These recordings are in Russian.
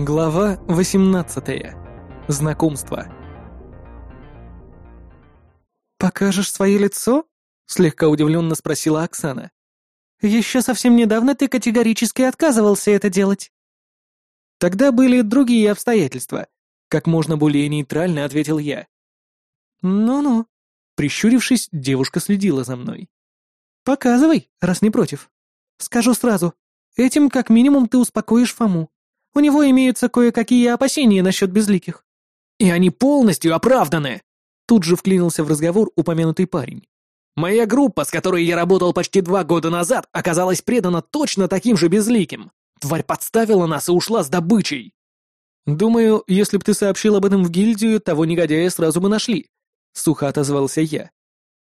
Глава 18. Знакомство. «Покажешь свое лицо?» — слегка удивленно спросила Оксана. «Еще совсем недавно ты категорически отказывался это делать». «Тогда были другие обстоятельства», — как можно более нейтрально ответил я. «Ну-ну», — прищурившись, девушка следила за мной. «Показывай, раз не против. Скажу сразу, этим как минимум ты успокоишь Фому. У него имеются кое-какие опасения насчет безликих». «И они полностью оправданы!» Тут же вклинился в разговор упомянутый парень. «Моя группа, с которой я работал почти два года назад, оказалась предана точно таким же безликим. Тварь подставила нас и ушла с добычей». «Думаю, если б ты сообщил об этом в гильдию, того негодяя сразу бы нашли», — сухо отозвался я.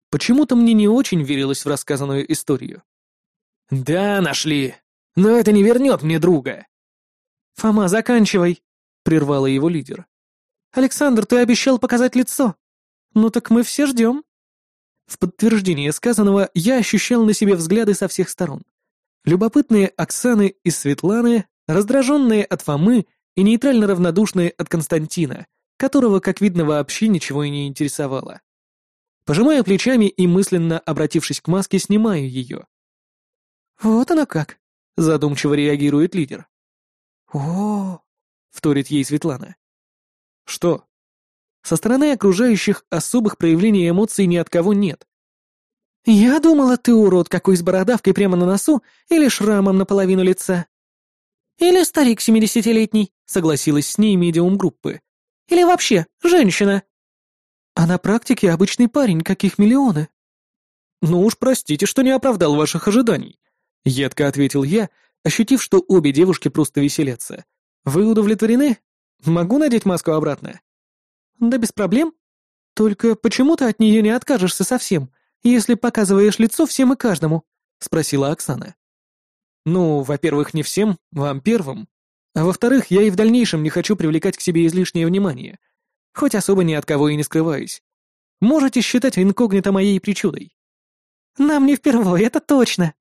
Почему-то мне не очень верилось в рассказанную историю. «Да, нашли. Но это не вернет мне друга». «Фома, заканчивай», — прервала его лидер. «Александр, ты обещал показать лицо. Ну так мы все ждем». В подтверждение сказанного я ощущал на себе взгляды со всех сторон. Любопытные Оксаны и Светланы, раздраженные от Фомы и нейтрально равнодушные от Константина, которого, как видно, вообще ничего и не интересовало. Пожимая плечами и мысленно обратившись к маске, снимаю ее. «Вот она как», — задумчиво реагирует лидер. «О!» — вторит ей Светлана. «Что?» Со стороны окружающих особых проявлений эмоций ни от кого нет. «Я думала, ты урод какой с бородавкой прямо на носу или шрамом наполовину лица». «Или старик семидесятилетний», — согласилась с ней медиум группы. «Или вообще, женщина». «А на практике обычный парень, каких миллионы». «Ну уж простите, что не оправдал ваших ожиданий», — едко ответил я, ощутив, что обе девушки просто веселятся. «Вы удовлетворены? Могу надеть маску обратно?» «Да без проблем. Только почему ты от нее не откажешься совсем, если показываешь лицо всем и каждому?» — спросила Оксана. «Ну, во-первых, не всем, вам первым. А во-вторых, я и в дальнейшем не хочу привлекать к себе излишнее внимание, хоть особо ни от кого и не скрываюсь. Можете считать инкогнито моей причудой». «Нам не впервые, это точно»,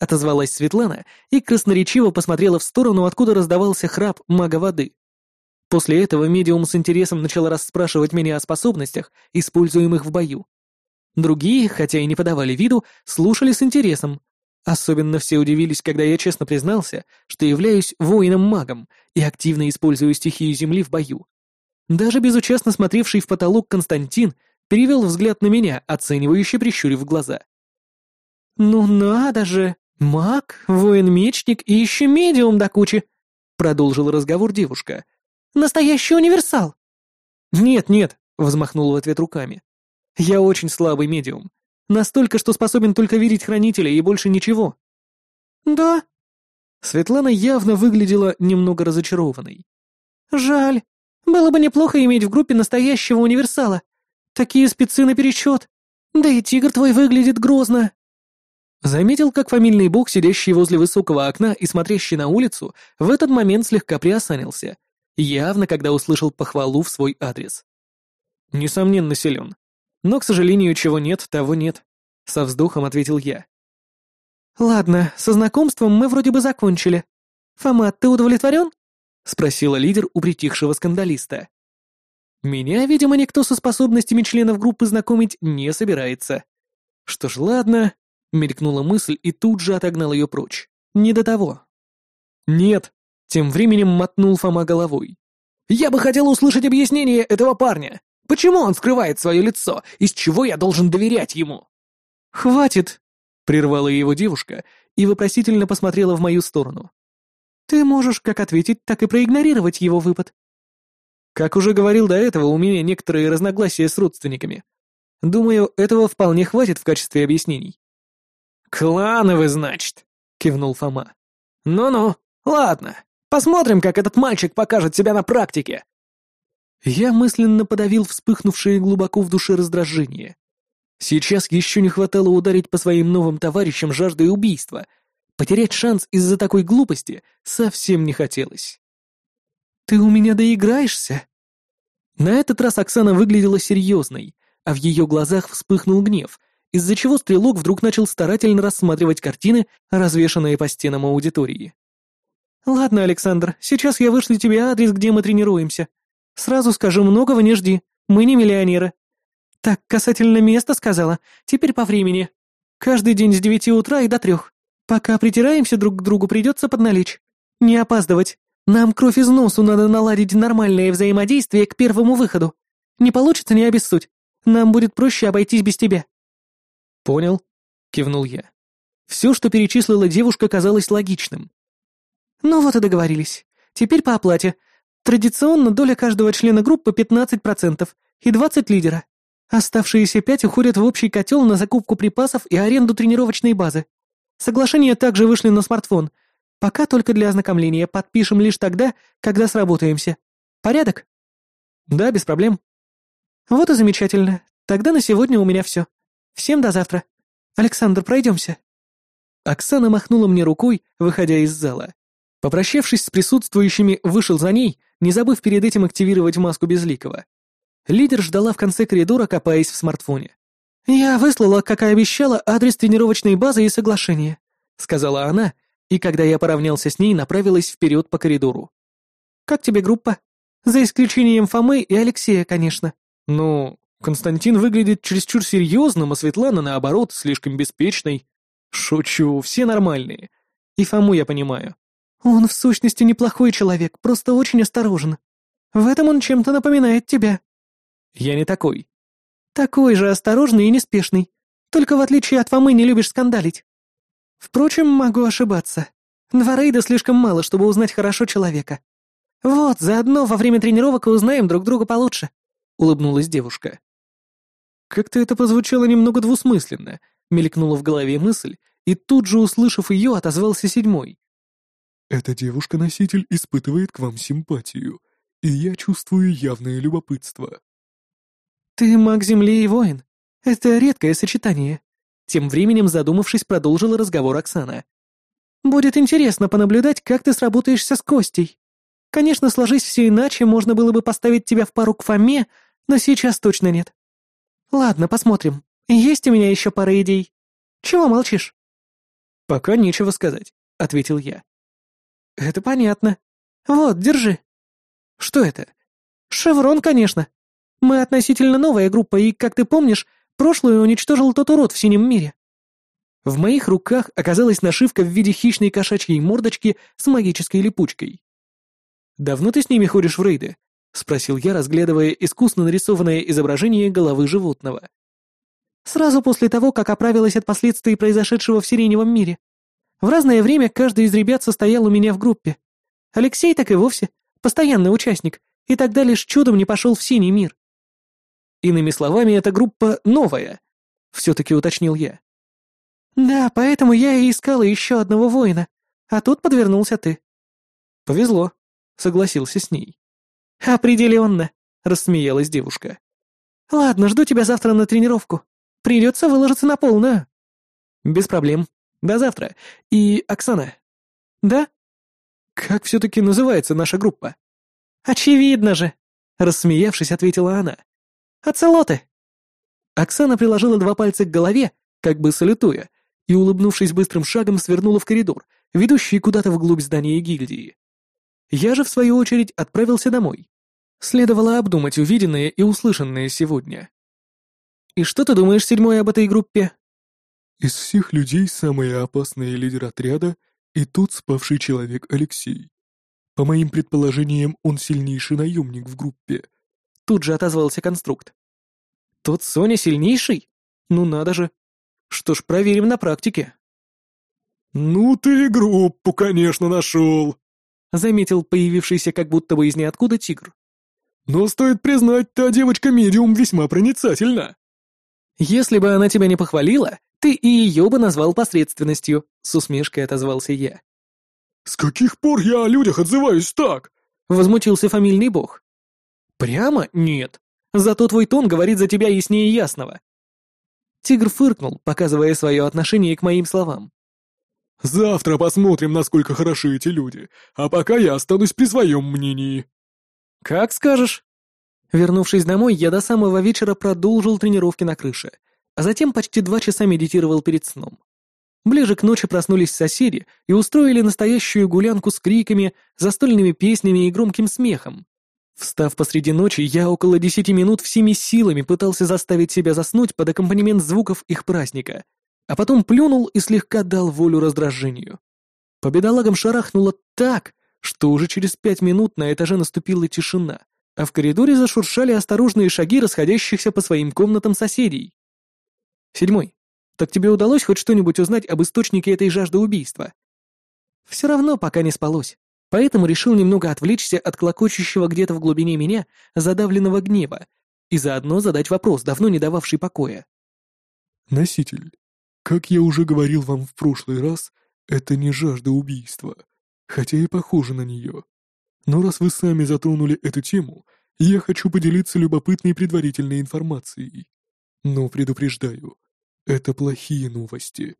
отозвалась Светлана и красноречиво посмотрела в сторону, откуда раздавался храп мага воды. После этого медиум с интересом начала расспрашивать меня о способностях, используемых в бою. Другие, хотя и не подавали виду, слушали с интересом. Особенно все удивились, когда я честно признался, что являюсь воином-магом и активно использую стихию Земли в бою. Даже безучастно смотревший в потолок Константин перевел взгляд на меня, оценивающе прищурив глаза. «Ну надо же!» «Маг, воин-мечник и еще медиум до кучи», — продолжил разговор девушка. «Настоящий универсал». «Нет, нет», — взмахнул в ответ руками. «Я очень слабый медиум. Настолько, что способен только видеть хранителя и больше ничего». «Да?» Светлана явно выглядела немного разочарованной. «Жаль. Было бы неплохо иметь в группе настоящего универсала. Такие спецы наперечет. Да и тигр твой выглядит грозно». Заметил, как фамильный бог, сидящий возле высокого окна и смотрящий на улицу, в этот момент слегка приосанился, явно когда услышал похвалу в свой адрес. Несомненно силен. Но, к сожалению, чего нет, того нет. Со вздохом ответил я. «Ладно, со знакомством мы вроде бы закончили. Фома, ты удовлетворен?» — спросила лидер у притихшего скандалиста. «Меня, видимо, никто со способностями членов группы знакомить не собирается. Что ж, ладно, Мелькнула мысль и тут же отогнал ее прочь. Не до того. «Нет», — тем временем мотнул Фома головой. «Я бы хотел услышать объяснение этого парня. Почему он скрывает свое лицо? Из чего я должен доверять ему?» «Хватит!» — прервала его девушка и вопросительно посмотрела в мою сторону. «Ты можешь как ответить, так и проигнорировать его выпад». Как уже говорил до этого, у меня некоторые разногласия с родственниками. Думаю, этого вполне хватит в качестве объяснений. «Клановый, значит», — кивнул Фома. «Ну-ну, ладно, посмотрим, как этот мальчик покажет себя на практике». Я мысленно подавил вспыхнувшее глубоко в душе раздражение. Сейчас еще не хватало ударить по своим новым товарищам жаждой убийства. Потерять шанс из-за такой глупости совсем не хотелось. «Ты у меня доиграешься?» На этот раз Оксана выглядела серьезной, а в ее глазах вспыхнул гнев, из-за чего стрелок вдруг начал старательно рассматривать картины, развешанные по стенам аудитории. Ладно, Александр, сейчас я вышлю тебе адрес, где мы тренируемся. Сразу скажу, многого не жди, мы не миллионеры. Так, касательно места сказала, теперь по времени. Каждый день с девяти утра и до трех. Пока притираемся друг к другу, придется подналечь. Не опаздывать. Нам кровь из носу надо наладить нормальное взаимодействие к первому выходу. Не получится, не обессудь. Нам будет проще обойтись без тебя». «Понял», — кивнул я. Все, что перечислила девушка, казалось логичным. «Ну вот и договорились. Теперь по оплате. Традиционно доля каждого члена группы 15% и 20 лидера. Оставшиеся пять уходят в общий котел на закупку припасов и аренду тренировочной базы. Соглашения также вышли на смартфон. Пока только для ознакомления, подпишем лишь тогда, когда сработаемся. Порядок? Да, без проблем. Вот и замечательно. Тогда на сегодня у меня все. Всем до завтра. Александр, пройдемся. Оксана махнула мне рукой, выходя из зала. Попрощавшись с присутствующими, вышел за ней, не забыв перед этим активировать маску Безликого. Лидер ждала в конце коридора, копаясь в смартфоне. «Я выслала, как и обещала, адрес тренировочной базы и соглашение», — сказала она, и когда я поравнялся с ней, направилась вперед по коридору. «Как тебе группа? За исключением Фомы и Алексея, конечно». «Ну, Константин выглядит чересчур серьезным, а Светлана, наоборот, слишком беспечной. Шучу, все нормальные. И Фому я понимаю». «Он в сущности неплохой человек, просто очень осторожен. В этом он чем-то напоминает тебя». Я не такой. Такой же осторожный и неспешный. Только в отличие от Фомы не любишь скандалить. Впрочем, могу ошибаться. Два слишком мало, чтобы узнать хорошо человека. Вот, заодно во время тренировок и узнаем друг друга получше», — улыбнулась девушка. Как-то это позвучало немного двусмысленно, мелькнула в голове мысль, и тут же, услышав ее, отозвался седьмой. «Эта девушка-носитель испытывает к вам симпатию, и я чувствую явное любопытство. «Ты маг Земли и воин. Это редкое сочетание», — тем временем задумавшись, продолжила разговор Оксана. «Будет интересно понаблюдать, как ты сработаешься с Костей. Конечно, сложись все иначе, можно было бы поставить тебя в пару к Фоме, но сейчас точно нет. Ладно, посмотрим. Есть у меня еще пара идей. Чего молчишь?» «Пока нечего сказать», — ответил я. «Это понятно. Вот, держи». «Что это?» «Шеврон, конечно. Мы относительно новая группа, и, как ты помнишь, прошлую уничтожил тот урод в синем мире». В моих руках оказалась нашивка в виде хищной кошачьей мордочки с магической липучкой. «Давно ты с ними ходишь в рейды?» — спросил я, разглядывая искусно нарисованное изображение головы животного. «Сразу после того, как оправилась от последствий произошедшего в сиреневом мире. В разное время каждый из ребят состоял у меня в группе. Алексей так и вовсе, постоянный участник, и тогда лишь чудом не пошел в синий мир. Иными словами, эта группа новая, все-таки уточнил я. Да, поэтому я и искала еще одного воина, а тут подвернулся ты. Повезло, согласился с ней. Определенно, рассмеялась девушка. Ладно, жду тебя завтра на тренировку. Придется выложиться на полную. Без проблем. До завтра. И, Оксана. Да? Как все-таки называется наша группа? Очевидно же, рассмеявшись, ответила она. Оцелоты!» Оксана приложила два пальца к голове, как бы салютуя, и, улыбнувшись быстрым шагом, свернула в коридор, ведущий куда-то вглубь здания гильдии. Я же, в свою очередь, отправился домой. Следовало обдумать увиденное и услышанное сегодня. «И что ты думаешь, седьмой, об этой группе?» «Из всех людей самый опасный лидер отряда и тот спавший человек Алексей. По моим предположениям, он сильнейший наемник в группе, Тут же отозвался конструкт. Тот Соня сильнейший? Ну надо же. Что ж, проверим на практике. «Ну ты группу, конечно, нашел», — заметил появившийся как будто бы из ниоткуда тигр. «Но стоит признать, та девочка-медиум весьма проницательна». «Если бы она тебя не похвалила, ты и ее бы назвал посредственностью», — с усмешкой отозвался я. «С каких пор я о людях отзываюсь так?» — возмутился фамильный бог. «Прямо? Нет. Зато твой тон говорит за тебя яснее ясного». Тигр фыркнул, показывая свое отношение к моим словам. «Завтра посмотрим, насколько хороши эти люди, а пока я останусь при своем мнении». «Как скажешь». Вернувшись домой, я до самого вечера продолжил тренировки на крыше, а затем почти два часа медитировал перед сном. Ближе к ночи проснулись соседи и устроили настоящую гулянку с криками, застольными песнями и громким смехом. Встав посреди ночи, я около десяти минут всеми силами пытался заставить себя заснуть под аккомпанемент звуков их праздника, а потом плюнул и слегка дал волю раздражению. По бедолагам шарахнуло так, что уже через пять минут на этаже наступила тишина, а в коридоре зашуршали осторожные шаги расходящихся по своим комнатам соседей. Седьмой. Так тебе удалось хоть что-нибудь узнать об источнике этой жажды убийства? Все равно пока не спалось, поэтому решил немного отвлечься от клокочущего где-то в глубине меня задавленного гнева и заодно задать вопрос, давно не дававший покоя. Носитель, как я уже говорил вам в прошлый раз, это не жажда убийства, хотя и похоже на нее. Но раз вы сами затронули эту тему, я хочу поделиться любопытной предварительной информацией. Но предупреждаю, это плохие новости.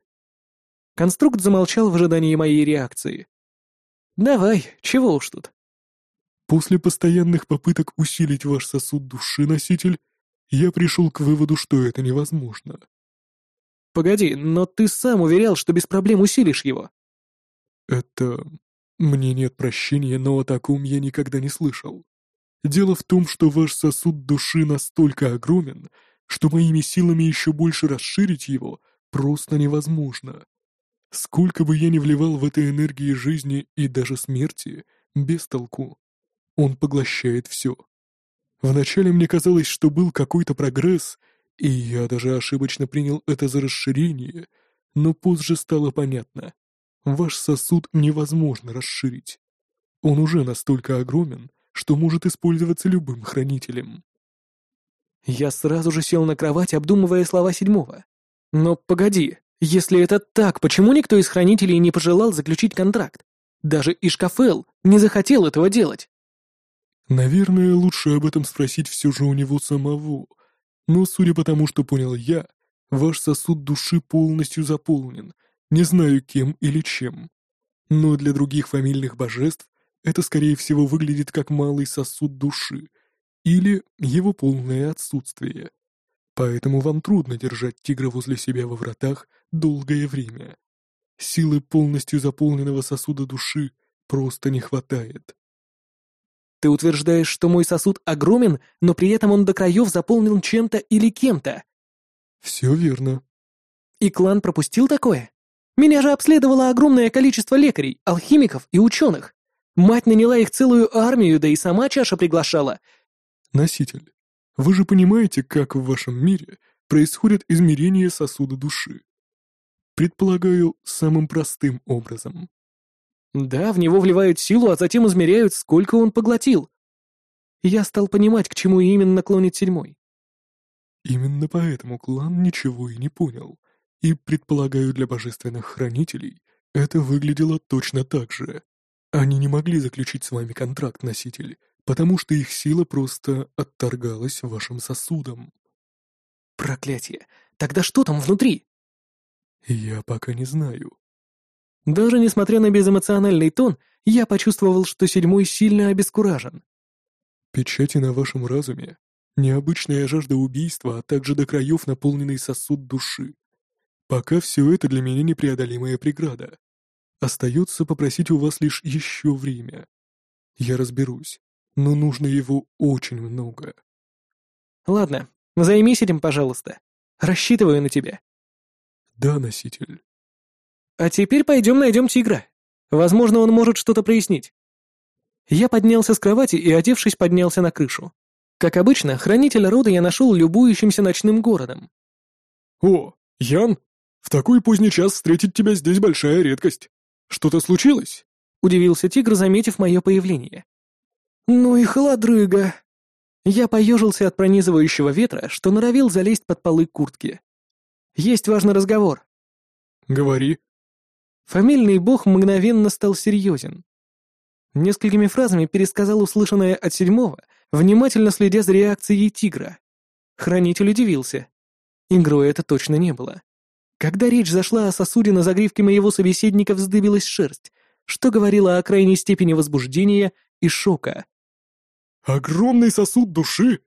Конструкт замолчал в ожидании моей реакции. «Давай, чего уж тут?» После постоянных попыток усилить ваш сосуд души, носитель, я пришел к выводу, что это невозможно. «Погоди, но ты сам уверял, что без проблем усилишь его». «Это... Мне нет прощения, но о таком я никогда не слышал. Дело в том, что ваш сосуд души настолько огромен, что моими силами еще больше расширить его просто невозможно. Сколько бы я ни вливал в это энергии жизни и даже смерти, без толку. Он поглощает все. Вначале мне казалось, что был какой-то прогресс, и я даже ошибочно принял это за расширение, но позже стало понятно. Ваш сосуд невозможно расширить. Он уже настолько огромен, что может использоваться любым хранителем. Я сразу же сел на кровать, обдумывая слова седьмого. Но погоди, если это так, почему никто из хранителей не пожелал заключить контракт? Даже Ишкафел не захотел этого делать. Наверное, лучше об этом спросить все же у него самого. Но судя по тому, что понял я, ваш сосуд души полностью заполнен, не знаю кем или чем. Но для других фамильных божеств это, скорее всего, выглядит как малый сосуд души, или его полное отсутствие. Поэтому вам трудно держать тигра возле себя во вратах долгое время. Силы полностью заполненного сосуда души просто не хватает. Ты утверждаешь, что мой сосуд огромен, но при этом он до краев заполнен чем-то или кем-то. Все верно. И клан пропустил такое? Меня же обследовало огромное количество лекарей, алхимиков и ученых. Мать наняла их целую армию, да и сама чаша приглашала, Носитель, вы же понимаете, как в вашем мире происходит измерение сосуда души? Предполагаю, самым простым образом. Да, в него вливают силу, а затем измеряют, сколько он поглотил. Я стал понимать, к чему именно клонит седьмой. Именно поэтому клан ничего и не понял, и, предполагаю, для божественных хранителей это выглядело точно так же. Они не могли заключить с вами контракт, носитель, потому что их сила просто отторгалась вашим сосудом. Проклятие! Тогда что там внутри? Я пока не знаю. Даже несмотря на безэмоциональный тон, я почувствовал, что седьмой сильно обескуражен. Печати на вашем разуме, необычная жажда убийства, а также до краев наполненный сосуд души. Пока все это для меня непреодолимая преграда. Остается попросить у вас лишь еще время. Я разберусь но нужно его очень много. Ладно, займись этим, пожалуйста. Рассчитываю на тебя. Да, носитель. А теперь пойдем найдем тигра. Возможно, он может что-то прояснить. Я поднялся с кровати и, одевшись, поднялся на крышу. Как обычно, хранителя рода я нашел любующимся ночным городом. «О, Ян, в такой поздний час встретить тебя здесь большая редкость. Что-то случилось?» — удивился тигр, заметив мое появление. «Ну и холодрыга!» Я поежился от пронизывающего ветра, что норовил залезть под полы куртки. «Есть важный разговор». «Говори». Фамильный бог мгновенно стал серьезен. Несколькими фразами пересказал услышанное от седьмого, внимательно следя за реакцией тигра. Хранитель удивился. Игрой это точно не было. Когда речь зашла о сосуде на загривке моего собеседника вздыбилась шерсть, что говорило о крайней степени возбуждения и шока. Огромный сосуд души?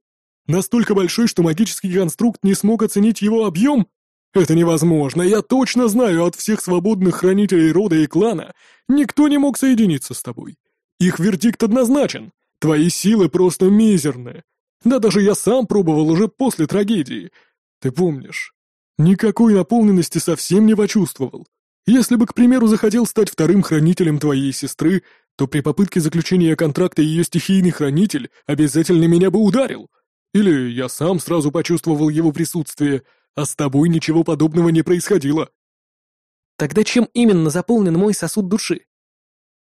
Настолько большой, что магический конструкт не смог оценить его объем? Это невозможно, я точно знаю, от всех свободных хранителей рода и клана никто не мог соединиться с тобой. Их вердикт однозначен. Твои силы просто мизерные. Да даже я сам пробовал уже после трагедии. Ты помнишь? Никакой наполненности совсем не почувствовал. Если бы, к примеру, захотел стать вторым хранителем твоей сестры, то при попытке заключения контракта ее стихийный хранитель обязательно меня бы ударил. Или я сам сразу почувствовал его присутствие, а с тобой ничего подобного не происходило. Тогда чем именно заполнен мой сосуд души?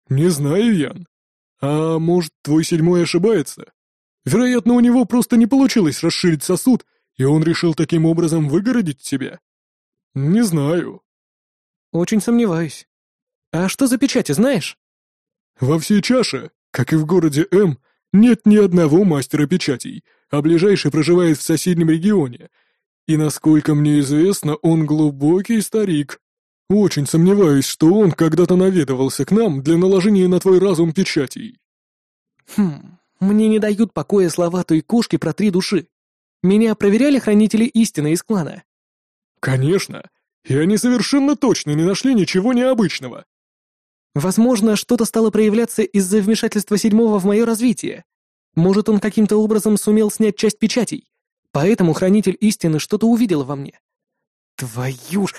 Не знаю, Ян. А может, твой седьмой ошибается? Вероятно, у него просто не получилось расширить сосуд, и он решил таким образом выгородить тебя. Не знаю. Очень сомневаюсь. А что за печати, знаешь? Во всей чаше, как и в городе М, нет ни одного мастера печатей, а ближайший проживает в соседнем регионе. И насколько мне известно, он глубокий старик. Очень сомневаюсь, что он когда-то наведывался к нам для наложения на твой разум печатей. Хм, мне не дают покоя слова той кошки про три души. Меня проверяли хранители истины из клана. Конечно, и они совершенно точно не нашли ничего необычного. Возможно, что-то стало проявляться из-за вмешательства седьмого в мое развитие. Может, он каким-то образом сумел снять часть печатей. Поэтому хранитель истины что-то увидел во мне. Твою ж...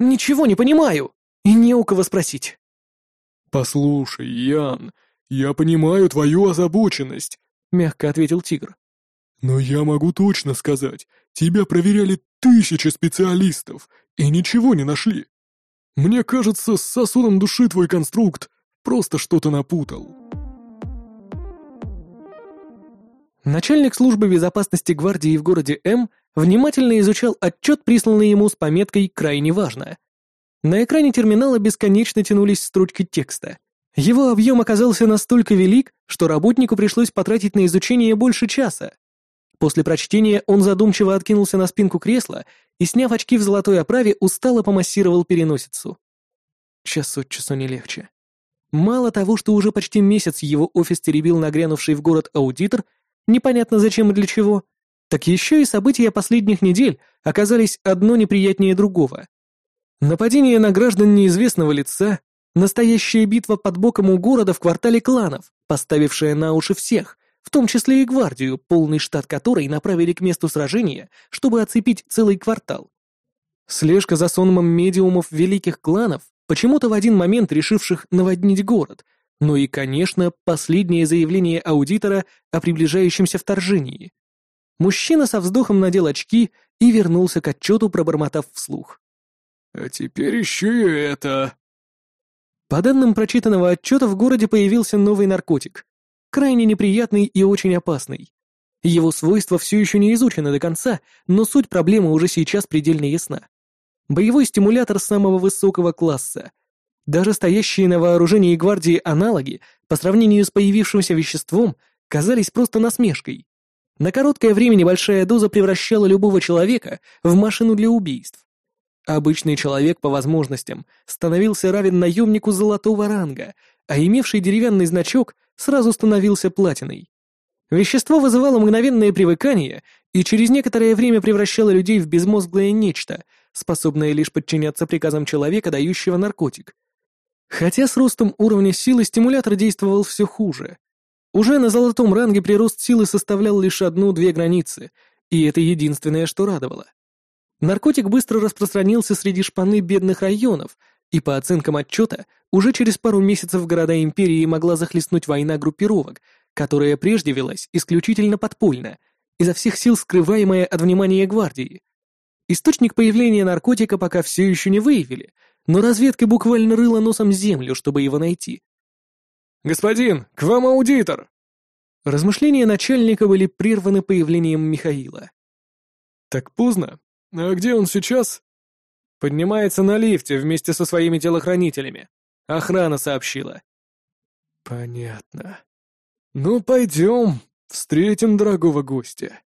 Ничего не понимаю. И не у кого спросить. «Послушай, Ян, я понимаю твою озабоченность», — мягко ответил тигр. «Но я могу точно сказать, тебя проверяли тысячи специалистов и ничего не нашли. Мне кажется, с сосудом души твой конструкт просто что-то напутал». Начальник службы безопасности гвардии в городе М внимательно изучал отчет, присланный ему с пометкой «Крайне важно». На экране терминала бесконечно тянулись строчки текста. Его объем оказался настолько велик, что работнику пришлось потратить на изучение больше часа. После прочтения он задумчиво откинулся на спинку кресла и, сняв очки в золотой оправе, устало помассировал переносицу. Час от часу не легче. Мало того, что уже почти месяц его офис теребил нагрянувший в город аудитор, непонятно зачем и для чего, так еще и события последних недель оказались одно неприятнее другого. Нападение на граждан неизвестного лица, настоящая битва под боком у города в квартале кланов, поставившая на уши всех, в том числе и гвардию, полный штат которой направили к месту сражения, чтобы оцепить целый квартал. Слежка за сонмом медиумов великих кланов, почему-то в один момент решивших наводнить город, ну и, конечно, последнее заявление аудитора о приближающемся вторжении. Мужчина со вздохом надел очки и вернулся к отчету, пробормотав вслух. «А теперь еще и это...» По данным прочитанного отчета, в городе появился новый наркотик, крайне неприятный и очень опасный. Его свойства все еще не изучены до конца, но суть проблемы уже сейчас предельно ясна. Боевой стимулятор самого высокого класса — даже стоящие на вооружении гвардии аналоги, по сравнению с появившимся веществом, казались просто насмешкой. На короткое время небольшая доза превращала любого человека в машину для убийств. Обычный человек по возможностям становился равен наемнику золотого ранга, а имевший деревянный значок сразу становился платиной. Вещество вызывало мгновенное привыкание и через некоторое время превращало людей в безмозглое нечто, способное лишь подчиняться приказам человека, дающего наркотик, Хотя с ростом уровня силы стимулятор действовал все хуже. Уже на золотом ранге прирост силы составлял лишь одну-две границы, и это единственное, что радовало. Наркотик быстро распространился среди шпаны бедных районов, и по оценкам отчета, уже через пару месяцев города Империи могла захлестнуть война группировок, которая прежде велась исключительно подпольно, изо всех сил скрываемая от внимания гвардии. Источник появления наркотика пока все еще не выявили, но разведка буквально рыла носом землю, чтобы его найти. «Господин, к вам аудитор!» Размышления начальника были прерваны появлением Михаила. «Так поздно? А где он сейчас?» «Поднимается на лифте вместе со своими телохранителями. Охрана сообщила». «Понятно. Ну, пойдем, встретим дорогого гостя».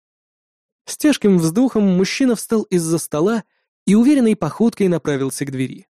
С тяжким вздохом мужчина встал из-за стола и уверенной походкой направился к двери.